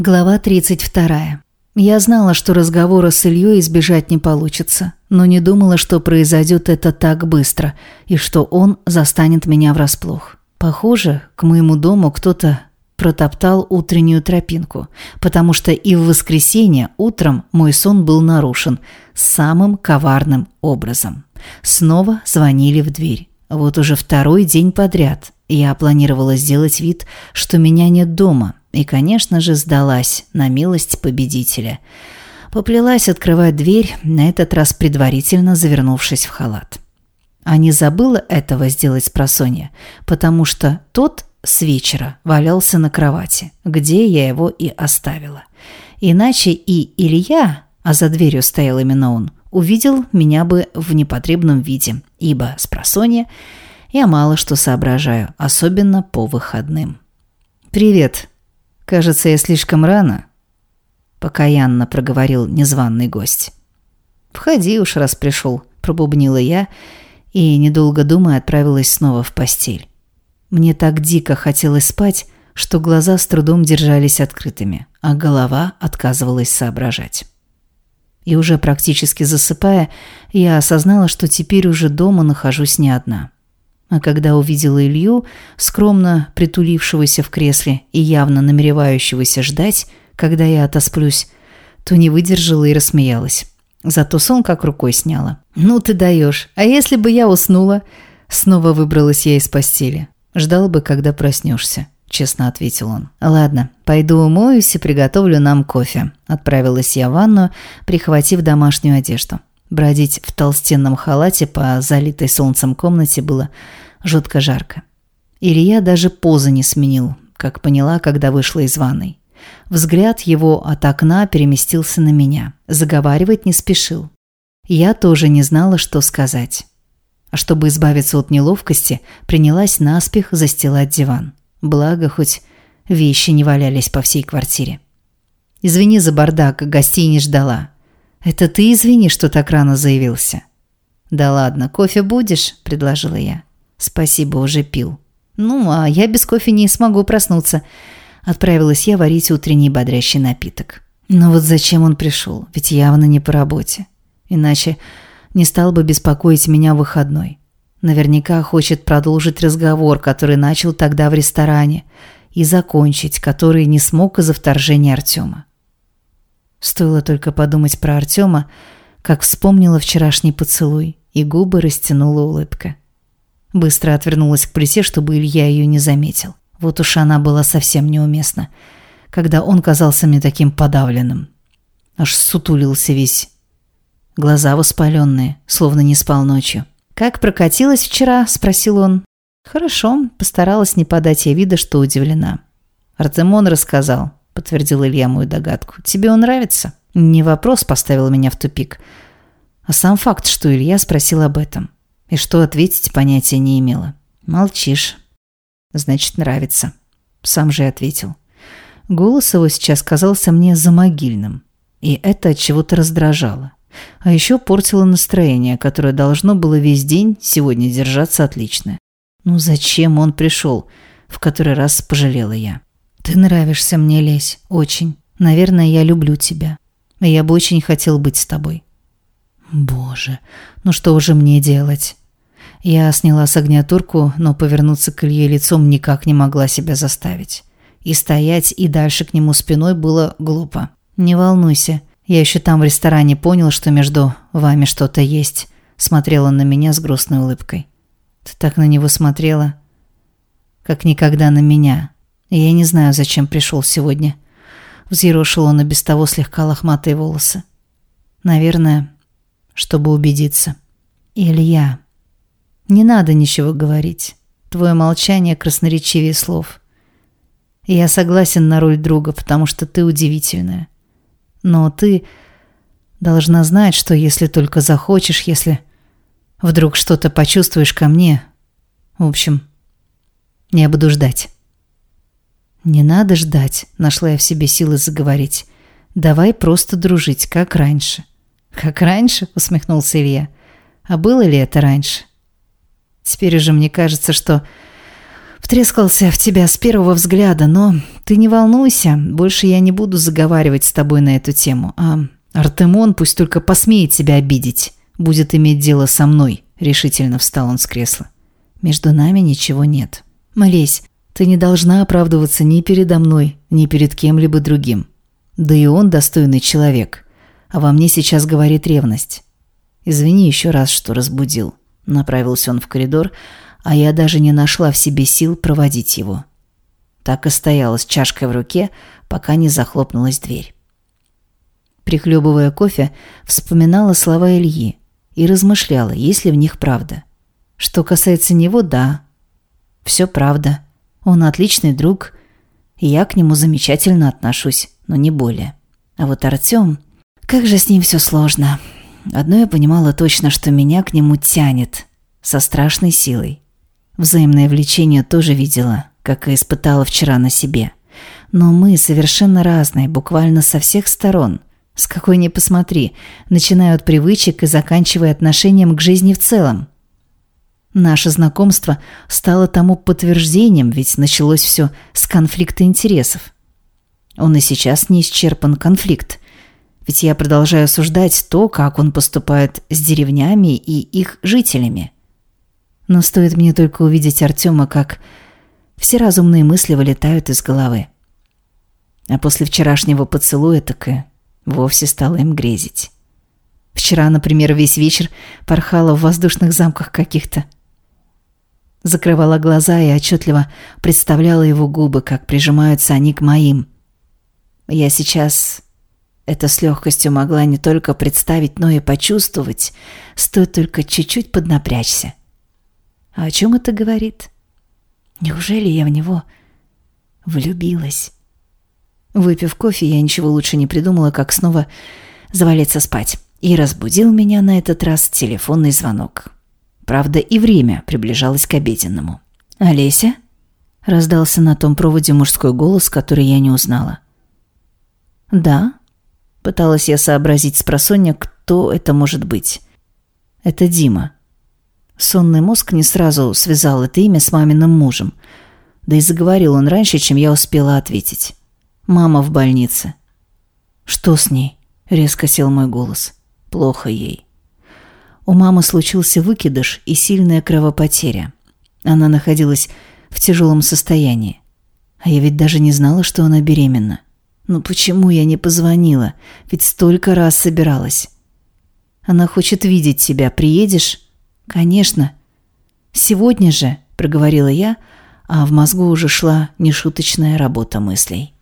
Глава 32. Я знала, что разговора с Ильей избежать не получится, но не думала, что произойдет это так быстро и что он застанет меня врасплох. Похоже, к моему дому кто-то протоптал утреннюю тропинку, потому что и в воскресенье утром мой сон был нарушен самым коварным образом. Снова звонили в дверь. Вот уже второй день подряд я планировала сделать вид, что меня нет дома, и, конечно же, сдалась на милость победителя. Поплелась открывать дверь, на этот раз предварительно завернувшись в халат. А не забыла этого сделать просонья, потому что тот с вечера валялся на кровати, где я его и оставила. Иначе и Илья, а за дверью стоял именно он, увидел меня бы в непотребном виде, ибо с просонья я мало что соображаю, особенно по выходным. «Привет», «Кажется, я слишком рано», — покаянно проговорил незваный гость. «Входи уж, раз пришел», — пробубнила я и, недолго думая, отправилась снова в постель. Мне так дико хотелось спать, что глаза с трудом держались открытыми, а голова отказывалась соображать. И уже практически засыпая, я осознала, что теперь уже дома нахожусь не одна. А когда увидела Илью, скромно притулившегося в кресле и явно намеревающегося ждать, когда я отосплюсь, то не выдержала и рассмеялась. Зато сон как рукой сняла. «Ну ты даешь. А если бы я уснула?» Снова выбралась я из постели. «Ждал бы, когда проснешься», – честно ответил он. «Ладно, пойду умоюсь и приготовлю нам кофе». Отправилась я в ванну, прихватив домашнюю одежду. Бродить в толстенном халате по залитой солнцем комнате было жутко жарко. Илья даже позы не сменил, как поняла, когда вышла из ванной. Взгляд его от окна переместился на меня. Заговаривать не спешил. Я тоже не знала, что сказать. А чтобы избавиться от неловкости, принялась наспех застилать диван. Благо, хоть вещи не валялись по всей квартире. «Извини за бардак, гостей не ждала. «Это ты извини, что так рано заявился». «Да ладно, кофе будешь?» – предложила я. «Спасибо, уже пил». «Ну, а я без кофе не смогу проснуться». Отправилась я варить утренний бодрящий напиток. Но вот зачем он пришел? Ведь явно не по работе. Иначе не стал бы беспокоить меня в выходной. Наверняка хочет продолжить разговор, который начал тогда в ресторане, и закончить, который не смог из-за вторжения Артема. Стоило только подумать про Артема, как вспомнила вчерашний поцелуй, и губы растянула улыбка. Быстро отвернулась к плите, чтобы Илья ее не заметил. Вот уж она была совсем неуместна, когда он казался мне таким подавленным. Аж сутулился весь. Глаза воспаленные, словно не спал ночью. «Как прокатилась вчера?» – спросил он. «Хорошо», – постаралась не подать ей вида, что удивлена. Артемон рассказал подтвердил Илья мою догадку. «Тебе он нравится?» Не вопрос поставил меня в тупик, а сам факт, что Илья спросил об этом. И что ответить, понятия не имела. «Молчишь. Значит, нравится». Сам же и ответил. Голос его сейчас казался мне замогильным. И это от чего-то раздражало. А еще портило настроение, которое должно было весь день сегодня держаться отлично. Ну зачем он пришел? В который раз пожалела я. «Ты нравишься мне, Лесь, очень. Наверное, я люблю тебя. И я бы очень хотел быть с тобой». «Боже, ну что уже мне делать?» Я сняла с огня турку, но повернуться к Илье лицом никак не могла себя заставить. И стоять, и дальше к нему спиной было глупо. «Не волнуйся, я еще там в ресторане понял, что между вами что-то есть», смотрел он на меня с грустной улыбкой. «Ты так на него смотрела, как никогда на меня. Я не знаю, зачем пришел сегодня. Взъерошил он и без того слегка лохматые волосы. Наверное, чтобы убедиться. Илья. Не надо ничего говорить. Твое молчание красноречивее слов. Я согласен на роль друга, потому что ты удивительная. Но ты должна знать, что если только захочешь, если вдруг что-то почувствуешь ко мне... В общем, я буду ждать. «Не надо ждать», — нашла я в себе силы заговорить. «Давай просто дружить, как раньше». «Как раньше?» — усмехнулся Илья. «А было ли это раньше?» «Теперь уже мне кажется, что Втрескался в тебя с первого взгляда, но ты не волнуйся, больше я не буду заговаривать с тобой на эту тему. А Артемон пусть только посмеет тебя обидеть, будет иметь дело со мной», — решительно встал он с кресла. «Между нами ничего нет. Молись, ты не должна оправдываться ни передо мной, ни перед кем-либо другим. Да и он достойный человек, а во мне сейчас говорит ревность. Извини еще раз, что разбудил». Направился он в коридор, а я даже не нашла в себе сил проводить его. Так и стояла с чашкой в руке, пока не захлопнулась дверь. Прихлебывая кофе, вспоминала слова Ильи и размышляла, есть ли в них правда. Что касается него, да, все правда. Он отличный друг, и я к нему замечательно отношусь, но не более. А вот Артем... Как же с ним все сложно. Одно я понимала точно, что меня к нему тянет. Со страшной силой. Взаимное влечение тоже видела, как и испытала вчера на себе. Но мы совершенно разные, буквально со всех сторон. С какой ни посмотри, начиная от привычек и заканчивая отношением к жизни в целом. Наше знакомство стало тому подтверждением, ведь началось все с конфликта интересов. Он и сейчас не исчерпан конфликт. Ведь я продолжаю осуждать то, как он поступает с деревнями и их жителями. Но стоит мне только увидеть Артема, как все разумные мысли вылетают из головы. А после вчерашнего поцелуя так и вовсе стало им грезить. Вчера, например, весь вечер порхала в воздушных замках каких-то. Закрывала глаза и отчетливо представляла его губы, как прижимаются они к моим. Я сейчас это с легкостью могла не только представить, но и почувствовать. Стоит только чуть-чуть поднапрячься. А о чем это говорит? Неужели я в него влюбилась? Выпив кофе, я ничего лучше не придумала, как снова завалиться спать. И разбудил меня на этот раз телефонный звонок. Правда, и время приближалось к обеденному. «Олеся?» – раздался на том проводе мужской голос, который я не узнала. «Да?» Пыталась я сообразить с просонья, кто это может быть. Это Дима. Сонный мозг не сразу связал это имя с маминым мужем. Да и заговорил он раньше, чем я успела ответить. «Мама в больнице». «Что с ней?» – резко сел мой голос. «Плохо ей». У мамы случился выкидыш и сильная кровопотеря. Она находилась в тяжелом состоянии. А я ведь даже не знала, что она беременна. Ну почему я не позвонила? Ведь столько раз собиралась. Она хочет видеть тебя. Приедешь? Конечно. Сегодня же, проговорила я, а в мозгу уже шла нешуточная работа мыслей.